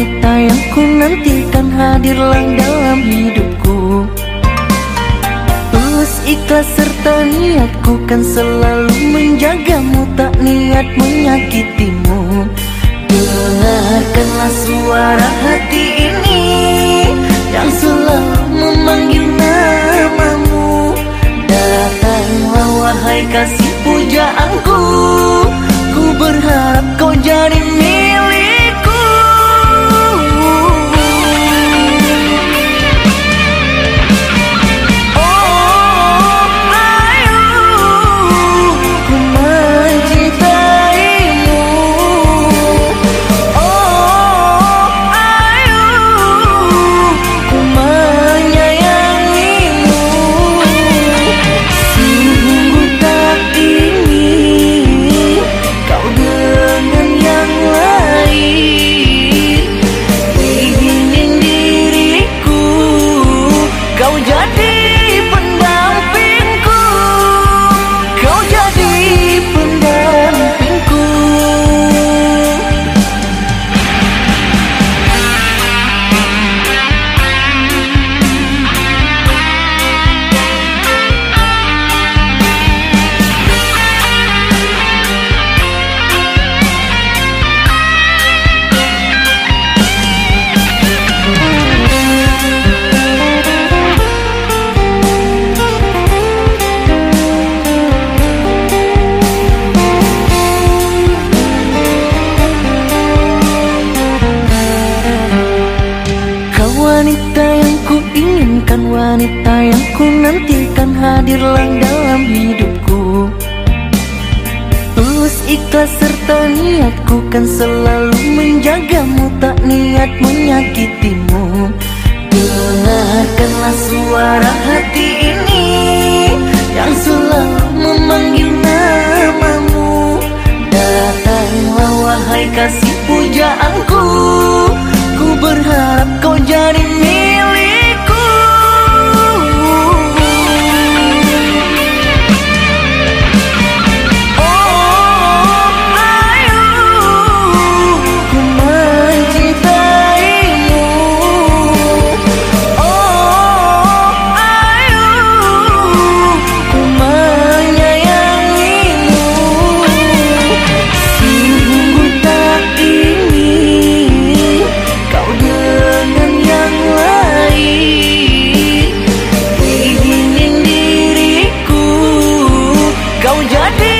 wanita yang ku nantikan hadirlah dalam hidupku. Tulus ikhlas serta niatku kan selalu menjagamu Tak niat menyakitimu. Dengarkanlah suara hati ini Yang selalu memanggil namamu. Datanglah wahai kasih pujaanku Ku berharap kau jadi wanita yang ku inginkan Wanita yang ku nantikan Hadirlah dalam hidupku. Tulus ikhlas serta niatku Kan selalu menjagamu Tak niat menyakitimu cậu giờ đi